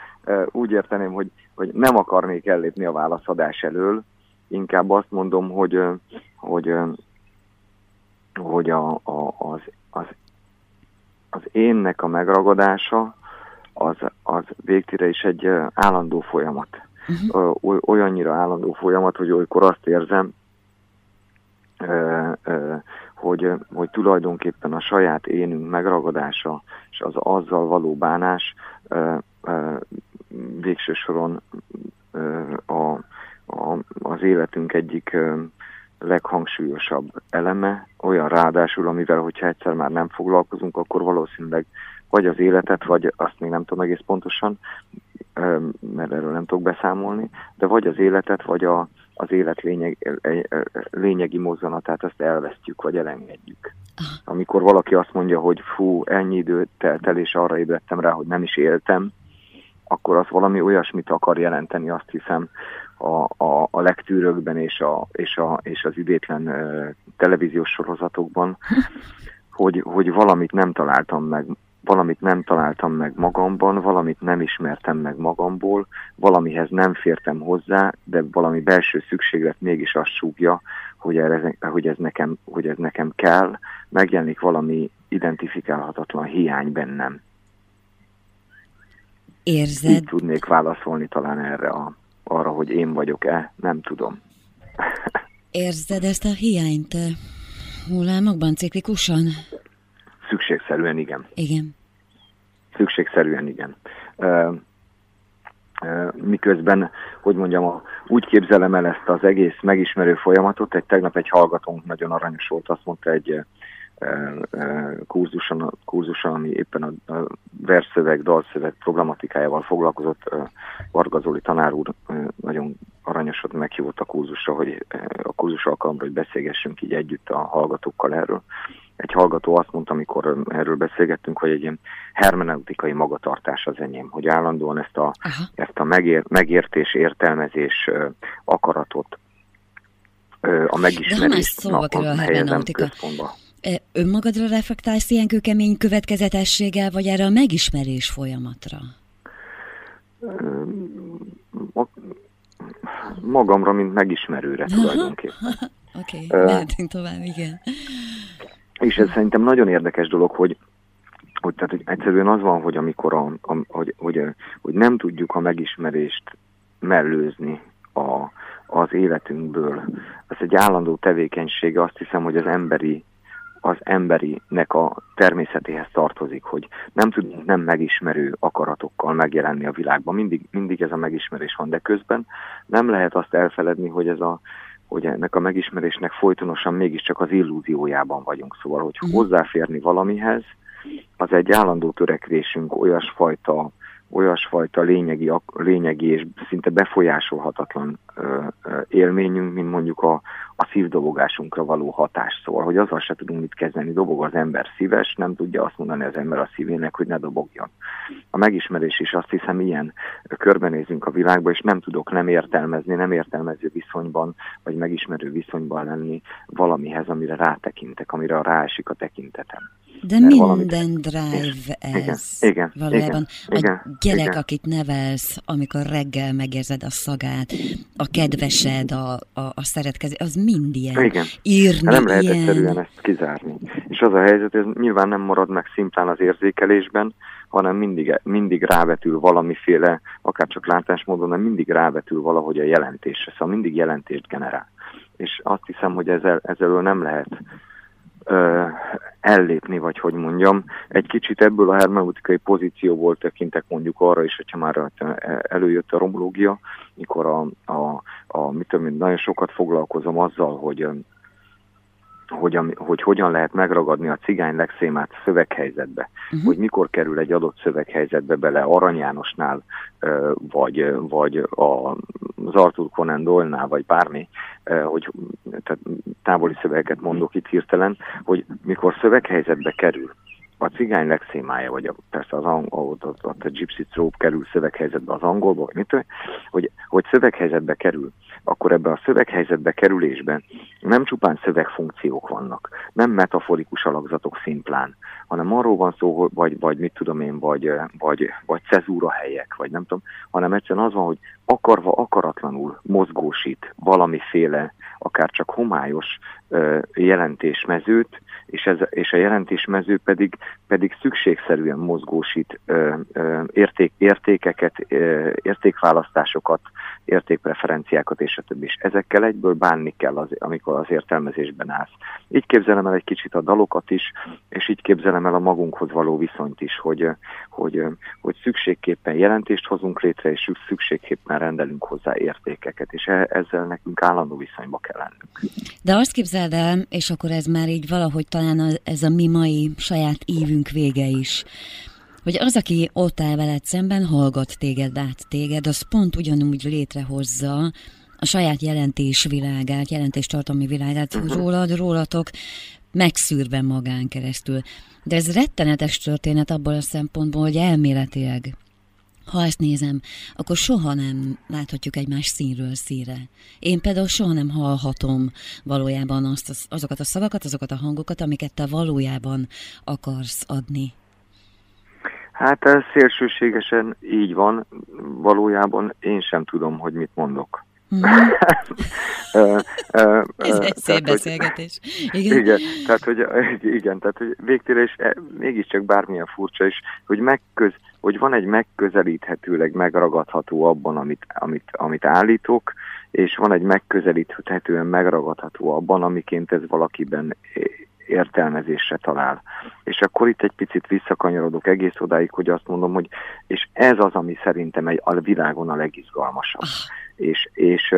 úgy érteném, hogy, hogy nem akarnék ellépni a válaszadás elől, inkább azt mondom, hogy, hogy, hogy a, a, az, az, az énnek a megragadása az, az végtére is egy állandó folyamat. Uh-huh. Olyannyira állandó folyamat, hogy olykor azt érzem, hogy, hogy tulajdonképpen a saját énünk megragadása és az azzal való bánás végső soron a, a, az életünk egyik leghangsúlyosabb eleme, olyan ráadásul, amivel, hogyha egyszer már nem foglalkozunk, akkor valószínűleg vagy az életet, vagy azt még nem tudom egész pontosan, mert erről nem tudok beszámolni, de vagy az életet, vagy a, az élet lényeg, lényegi mozzanatát azt elvesztjük, vagy elengedjük. Amikor valaki azt mondja, hogy fú, ennyi idő telt el, és arra ébredtem rá, hogy nem is éltem, akkor az valami olyasmit akar jelenteni, azt hiszem, a, a, a legtűrökben és, a, és, a, és az idétlen uh, televíziós sorozatokban, hogy, hogy valamit nem találtam meg valamit nem találtam meg magamban, valamit nem ismertem meg magamból, valamihez nem fértem hozzá, de valami belső szükséglet mégis azt súgja, hogy ez, hogy ez, nekem, hogy ez nekem kell, megjelenik valami identifikálhatatlan hiány bennem. Érzed? Így tudnék válaszolni talán erre a, arra, hogy én vagyok-e, nem tudom. Érzed ezt a hiányt hullámokban, ciklikusan? Szükségszerűen igen. Igen. Szükségszerűen igen. Miközben, hogy mondjam, a, úgy képzelem el ezt az egész megismerő folyamatot, egy tegnap egy hallgatónk nagyon aranyos volt, azt mondta egy kurzuson, kurzuson ami éppen a, versszöveg, dalszöveg problematikájával foglalkozott. Varga Zoli tanár úr nagyon aranyosat meghívott a kurzusra, hogy a kurzus alkalomra, hogy beszélgessünk így együtt a hallgatókkal erről egy hallgató azt mondta, amikor erről beszélgettünk, hogy egy ilyen hermeneutikai magatartás az enyém, hogy állandóan ezt a, ezt a megér, megértés, értelmezés, akaratot, a megismerést napon helyezem központba. Önmagadra reflektálsz ilyen kőkemény következetességgel, vagy erre a megismerés folyamatra? Magamra, mint megismerőre tulajdonképpen. Oké, okay, mehetünk tovább, igen. És ez szerintem nagyon érdekes dolog, hogy, hogy, tehát, hogy egyszerűen az van, hogy amikor a, a, hogy, hogy, hogy nem tudjuk a megismerést mellőzni a, az életünkből. Ez egy állandó tevékenység, azt hiszem, hogy az emberi az emberinek a természetéhez tartozik, hogy nem tudunk nem megismerő akaratokkal megjelenni a világban. Mindig, mindig ez a megismerés van, de közben nem lehet azt elfeledni, hogy ez a hogy ennek a megismerésnek folytonosan mégiscsak az illúziójában vagyunk. Szóval, hogy uh-huh. hozzáférni valamihez, az egy állandó törekvésünk olyasfajta, olyasfajta lényegi, lényegi és szinte befolyásolhatatlan ö, ö, élményünk, mint mondjuk a, a szívdobogásunkra való hatás. Szóval, hogy azzal se tudunk mit kezdeni, dobog az ember szíves, nem tudja azt mondani az ember a szívének, hogy ne dobogjon. A megismerés is azt hiszem ilyen, körbenézünk a világba, és nem tudok nem értelmezni, nem értelmező viszonyban, vagy megismerő viszonyban lenni valamihez, amire rátekintek, amire ráesik a tekintetem. De minden valamit... drive ez igen, igen, valójában. Igen, a gyerek, igen. akit nevelsz, amikor reggel megérzed a szagát, a kedvesed, a, a, a szeretkezés, az mind ilyen. Igen. Írni nem lehet ilyen. egyszerűen ezt kizárni. És az a helyzet, ez nyilván nem marad meg szimplán az érzékelésben, hanem mindig, mindig rávetül valamiféle, akár csak látásmódon, de mindig rávetül valahogy a jelentésre. Szóval mindig jelentést generál. És azt hiszem, hogy ezzel, ezzel nem lehet ellépni, vagy hogy mondjam. Egy kicsit ebből a hermeneutikai pozícióból tekintek mondjuk arra is, hogyha már előjött a romológia, mikor a, a, a mit tudom, nagyon sokat foglalkozom azzal, hogy hogy, hogy hogyan lehet megragadni a cigány legszémát szöveghelyzetbe, uh-huh. hogy mikor kerül egy adott szöveghelyzetbe bele Arany Jánosnál, vagy, vagy a, az Arthur Conan Doyle-nál, vagy bármi, hogy tehát távoli szövegeket mondok itt hirtelen, hogy mikor szöveghelyzetbe kerül, a cigány legszémája, vagy a, persze az angol, ott, ott a gypsy trope kerül szöveghelyzetbe az angolba, vagy mit, hogy, hogy szöveghelyzetbe kerül, akkor ebben a szöveghelyzetbe kerülésben nem csupán szövegfunkciók vannak, nem metaforikus alakzatok szimplán, hanem arról van szó, vagy, vagy mit tudom én, vagy, vagy, vagy cezúra helyek, vagy nem tudom, hanem egyszerűen az van, hogy akarva akaratlanul mozgósít valamiféle, akár csak homályos jelentésmezőt, és, ez, és a jelentésmező pedig, pedig szükségszerűen mozgósít érték, értékeket, értékválasztásokat, értékpreferenciákat és a többi. És ezekkel egyből bánni kell, az, amikor az értelmezésben állsz. Így képzelem el egy kicsit a dalokat is, és így képzelem el a magunkhoz való viszonyt is, hogy, hogy, hogy szükségképpen jelentést hozunk létre, és szükségképpen rendelünk hozzá értékeket, és e, ezzel nekünk állandó viszonyba kell lennünk. De azt képzeld el, és akkor ez már így valahogy talán ez a mi mai saját évünk vége is, hogy az, aki ott áll veled szemben, hallgat téged, át téged, az pont ugyanúgy létrehozza a saját jelentésvilágát, jelentéstartalmi világát, uh-huh. rólad, rólatok megszűrve magán keresztül. De ez rettenetes történet abból a szempontból, hogy elméletileg ha ezt nézem, akkor soha nem láthatjuk egymás színről színre. Én például soha nem hallhatom valójában azt, azokat a szavakat, azokat a hangokat, amiket te valójában akarsz adni. Hát ez szélsőségesen így van, valójában én sem tudom, hogy mit mondok. Mm. Ez egy szép beszélgetés. Igen. igen, tehát hogy, igen, tehát hogy végtére is e, mégiscsak bármilyen furcsa is, hogy, megköz, hogy van egy megközelíthetőleg megragadható abban, amit, amit, amit állítok, és van egy megközelíthetően megragadható abban, amiként ez valakiben értelmezésre talál. És akkor itt egy picit visszakanyarodok egész odáig, hogy azt mondom, hogy és ez az, ami szerintem egy, a világon a legizgalmasabb. Ah. És, és,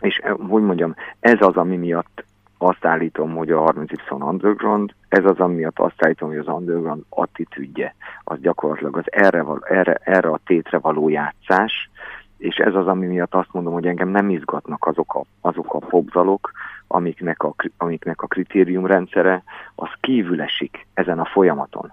és hogy mondjam, ez az, ami miatt azt állítom, hogy a 30Y Underground, ez az, ami miatt azt állítom, hogy az Underground attitűdje, az gyakorlatilag az erre, erre, erre a tétre való játszás, és ez az, ami miatt azt mondom, hogy engem nem izgatnak azok a, azok a popzalok, amiknek a, amiknek a kritériumrendszere, az kívül esik ezen a folyamaton.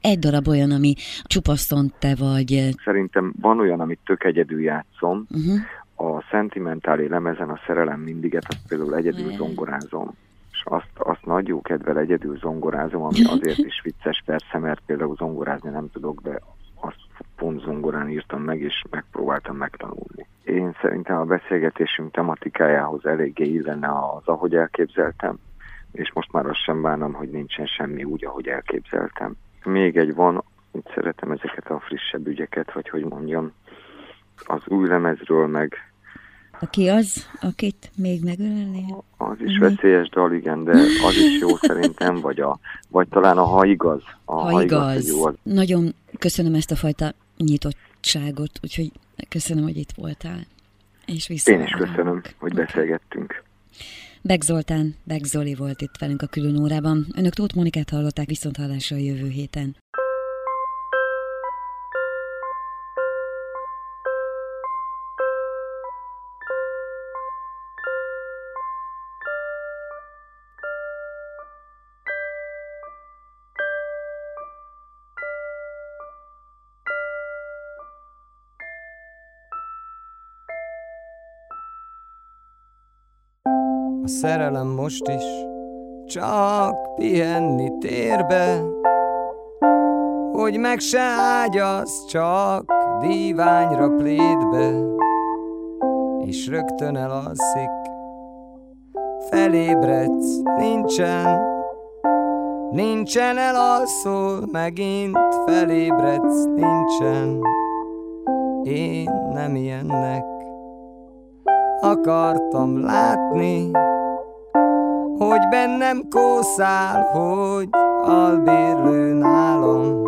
Egy darab olyan, ami csupaszton te vagy. Szerintem van olyan, amit tök egyedül játszom. Uh-huh. A szentimentáli lemezen a szerelem mindiget, azt például egyedül zongorázom és azt, azt nagy jó kedvel egyedül zongorázom, ami azért is vicces persze, mert például zongorázni nem tudok, de azt pont zongorán írtam meg, és megpróbáltam megtanulni. Én szerintem a beszélgetésünk tematikájához eléggé illene az, ahogy elképzeltem, és most már azt sem bánom, hogy nincsen semmi úgy, ahogy elképzeltem. Még egy van, itt szeretem ezeket a frissebb ügyeket, vagy hogy mondjam, az új lemezről meg aki az, akit még megölelné? Az is veszélyes dal, igen, de az is jó szerintem, vagy, a, vagy talán a Ha igaz. A Ha, ha igaz. igaz jó az. Nagyon köszönöm ezt a fajta nyitottságot, úgyhogy köszönöm, hogy itt voltál. És Én is köszönöm, hogy okay. beszélgettünk. Beg Zoltán, Beg Zoli volt itt velünk a külön órában. Önök Tóth Monikát hallották viszont hallásra a jövő héten. Szerelem most is. Csak pihenni térbe, hogy meg se ágyasz, csak díványra plédbe, és rögtön elalszik. Felébredsz, nincsen, nincsen elalszol, megint felébredsz, nincsen. Én nem ilyennek. Akartam látni, hogy bennem kószál, hogy albérlő nálam.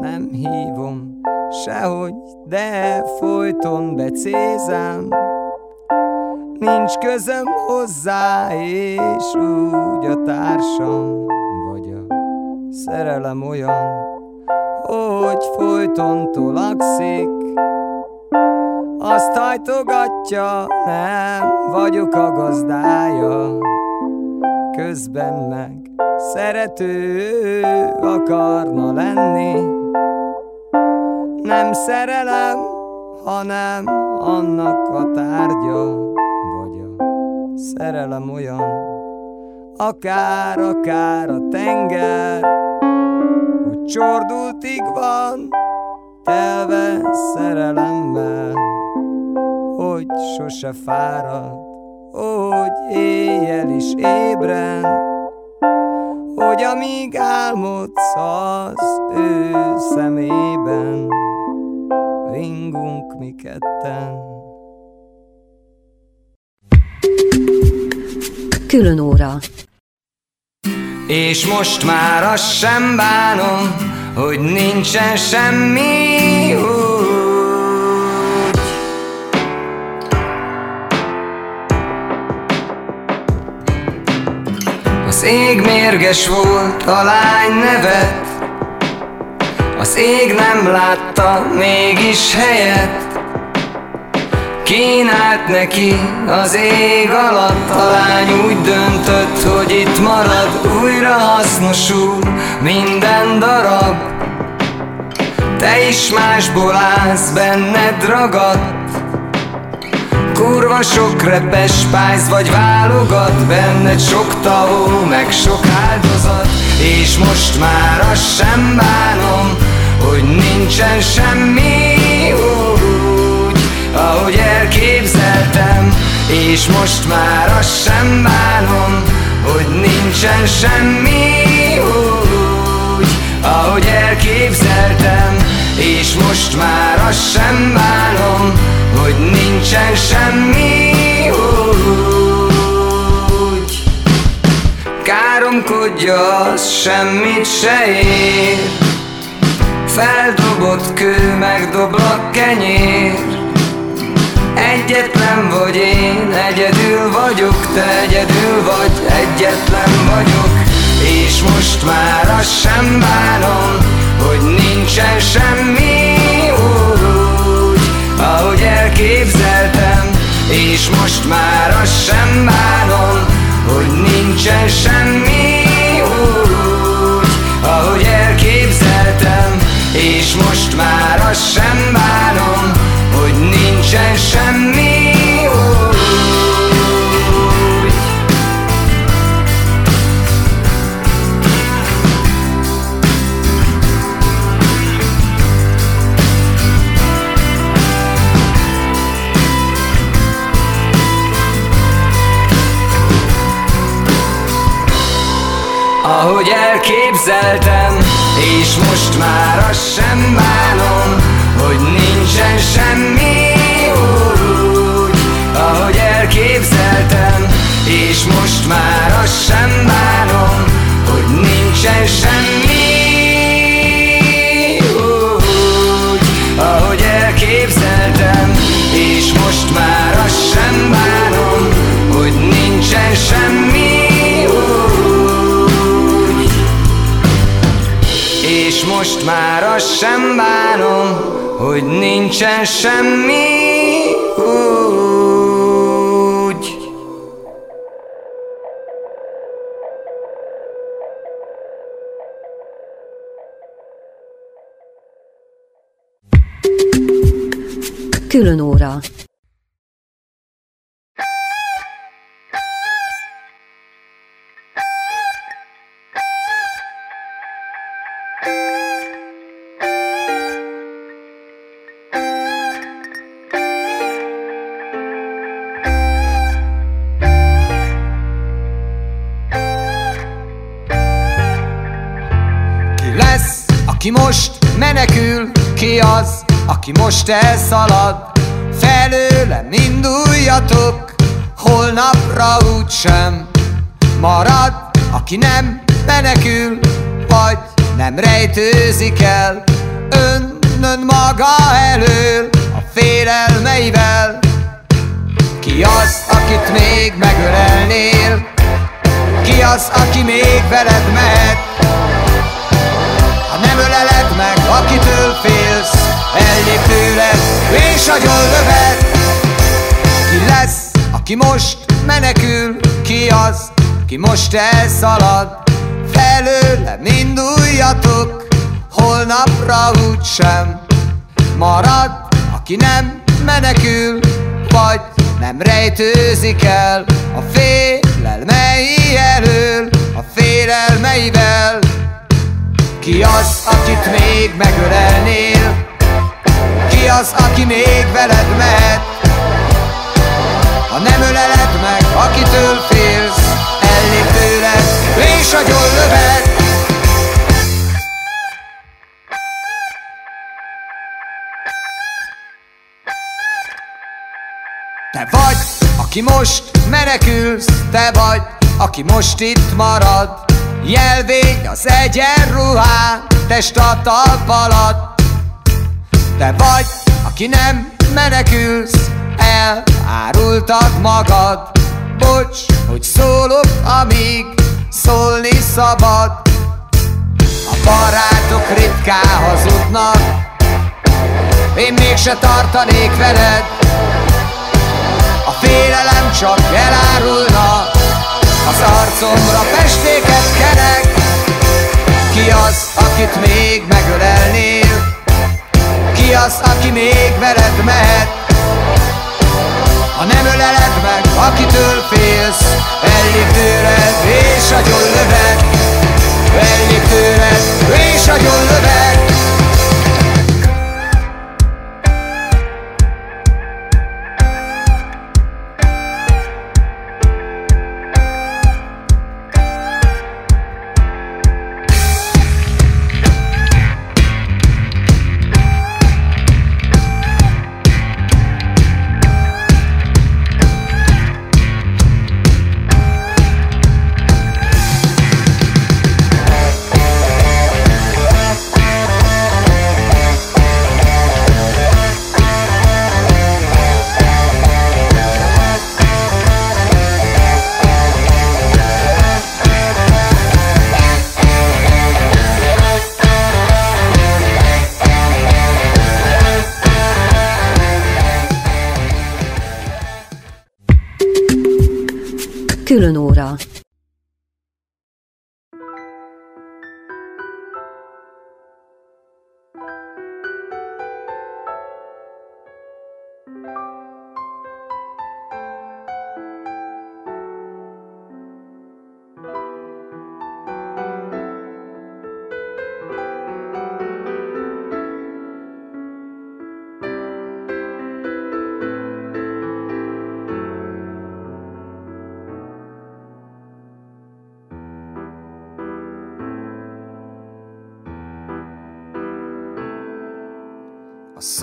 Nem hívom sehogy, de folyton becézem. nincs közöm hozzá, és úgy a társam vagy a szerelem olyan, hogy folyton tolakszik, azt hajtogatja, nem vagyok a gazdája, közben meg szerető akarna lenni. Nem szerelem, hanem annak a tárgya, vagy a szerelem olyan, akár, akár a tenger, hogy csordultig van, telve szerelemmel, hogy sose fárad, hogy éjjel is ébren, hogy amíg álmodsz az ő szemében, ringunk mi ketten. Külön óra És most már azt sem bánom, hogy nincsen semmi úgy. Az ég mérges volt, a lány nevet, az ég nem látta mégis helyet. Kínált neki az ég alatt. A lány úgy döntött, hogy itt marad Újra hasznosul minden darab. Te is másból állsz, benned ragadt Kurva sok repes pályz vagy válogat Benned sok tahó, meg sok áldozat. És most már azt sem bánom hogy nincsen semmi úgy, ahogy elképzeltem, és most már azt sem bánom, hogy nincsen semmi úgy, ahogy elképzeltem, és most már azt sem bánom, hogy nincsen semmi úgy. Káromkodja, az semmit se ér, Feldobott kő, megdoblak kenyér. Egyetlen vagy én, egyedül vagyok Te egyedül vagy, egyetlen vagyok. És most már azt sem bánom Hogy nincsen semmi úgy Ahogy elképzeltem És most már azt sem bánom Hogy nincsen semmi úgy Ahogy elképzeltem és most már azt sem bánom Hogy nincsen semmi úgy elképzeltem és most már azt sem bánom már azt sem bánom, hogy nincsen semmi úgy. Külön óra aki most elszalad Felőlem induljatok, holnapra úgysem Marad, aki nem menekül, vagy nem rejtőzik el Önnön maga elől, a félelmeivel Ki az, akit még megölelnél? Ki az, aki még veled mehet? Ha nem öleled meg, akitől félsz Ellép tőled, és agyon löved Ki lesz, aki most menekül? Ki az, ki most elszalad? Felőle induljatok, holnapra úgysem Marad, aki nem menekül, vagy nem rejtőzik el a félelmei elől, a félelmeivel. Ki az, akit még megölelnél? Az, aki még veled mehet? Ha nem öleled meg, akitől félsz, ellép tőled, és agyon löved. Te vagy, aki most menekülsz, te vagy, aki most itt marad Jelvény az egyenruhán, test a talp alatt Te vagy, aki nem menekülsz, elárultad magad. Bocs, hogy szólok, amíg szólni szabad. A barátok ritkán hazudnak. Én mégse tartanék veled. A félelem csak elárulna. Az arcomra festéket kenek Ki az, akit még megölelnél? Aki még veled mehet? Ha nem öleled meg, akitől félsz Ellép tőled, és agyon löved Ellép tőled, és agyon löved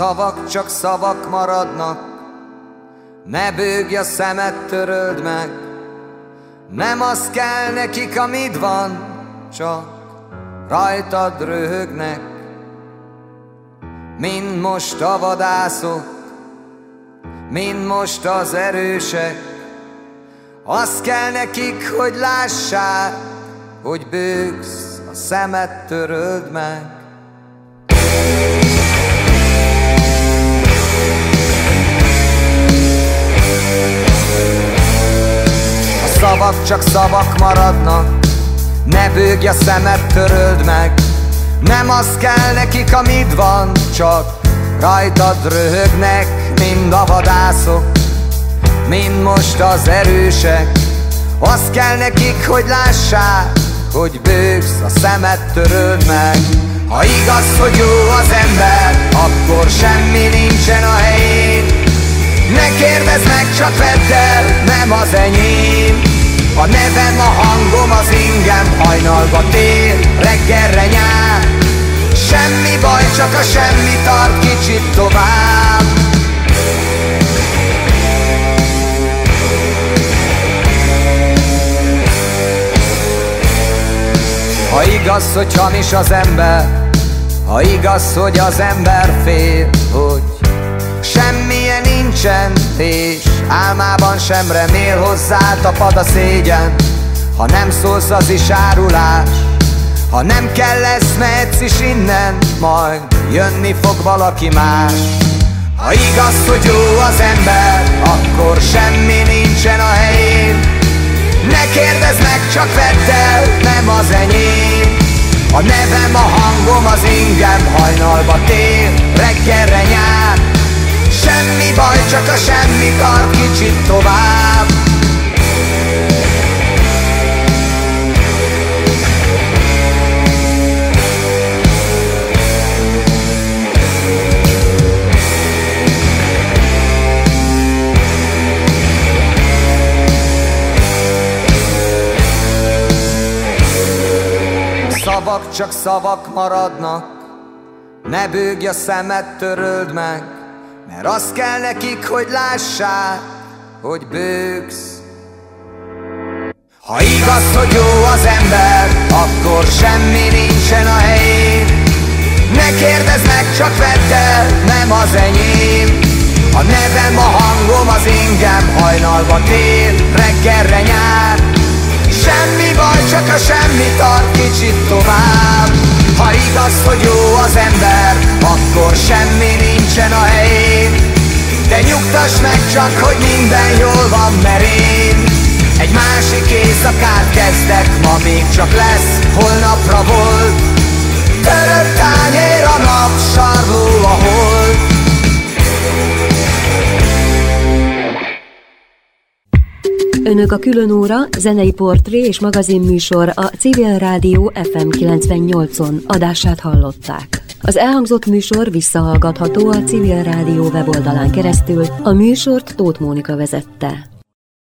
szavak csak szavak maradnak, ne bőgj a szemet, töröld meg. Nem az kell nekik, amit van, csak rajtad röhögnek. Mind most a vadászok, mind most az erősek. Az kell nekik, hogy lássák, hogy bőgsz, a szemet töröld meg. Szavak csak szavak maradnak. Ne bőgj a szemed, töröld meg. Nem az kell nekik, amit van Csak rajtad röhögnek Mind a vadászok Mind most az erősek. Az kell nekik, hogy lássák Hogy bőgsz, a szemed töröld meg. Ha igaz, hogy jó az ember Akkor semmi nincsen a helyén. Ne kérdezz meg, csak vedd el, nem az enyém A nevem, a hangom, az ingem Hajnalba tél, reggelre nyár. Semmi baj, csak a semmi tart kicsit tovább. Ha igaz, hogy hamis az ember Ha igaz, hogy az ember fél Hogy semmilyen nincsen És Álmában sem remél hozzá tapad a szégyen. Ha nem szólsz az is árulás. Ha nem kell lesz, mehetsz is innen Majd jönni fog valaki más. Ha igaz, hogy jó az ember Akkor semmi nincsen a helyén. Ne kérdezz meg, csak vedd el, nem az enyém. A nevem, a hangom, az ingem Hajnalba tél, reggelre nyár Semmi baj, csak a semmi tart kicsit tovább. Szavak csak szavak maradnak Ne bőgj a szemet, töröld meg Mert az kell nekik, hogy lássák Hogy bőgsz. Ha igaz, hogy jó az ember Akkor semmi nincsen a helyén. Ne kérdezz meg, csak vedd el Nem az enyém. A nevem, a hangom, az ingem Hajnalba tél, reggelre nyár. Semmi baj, csak a semmi tart kicsit tovább. Ha igaz, hogy jó az ember, akkor semmi nincsen a helyén. De nyugtass meg csak, hogy minden jól van, mert én Egy másik éjszakát kezdek, ma még csak lesz, holnapra volt. Törött tányér a nap, sarló a hold. Önök a külön óra, zenei portré és magazinműsor a Civil Rádió FM 98-on adását hallották. Az elhangzott műsor visszahallgatható a Civil Rádió weboldalán keresztül, a műsort Tóth Mónika vezette.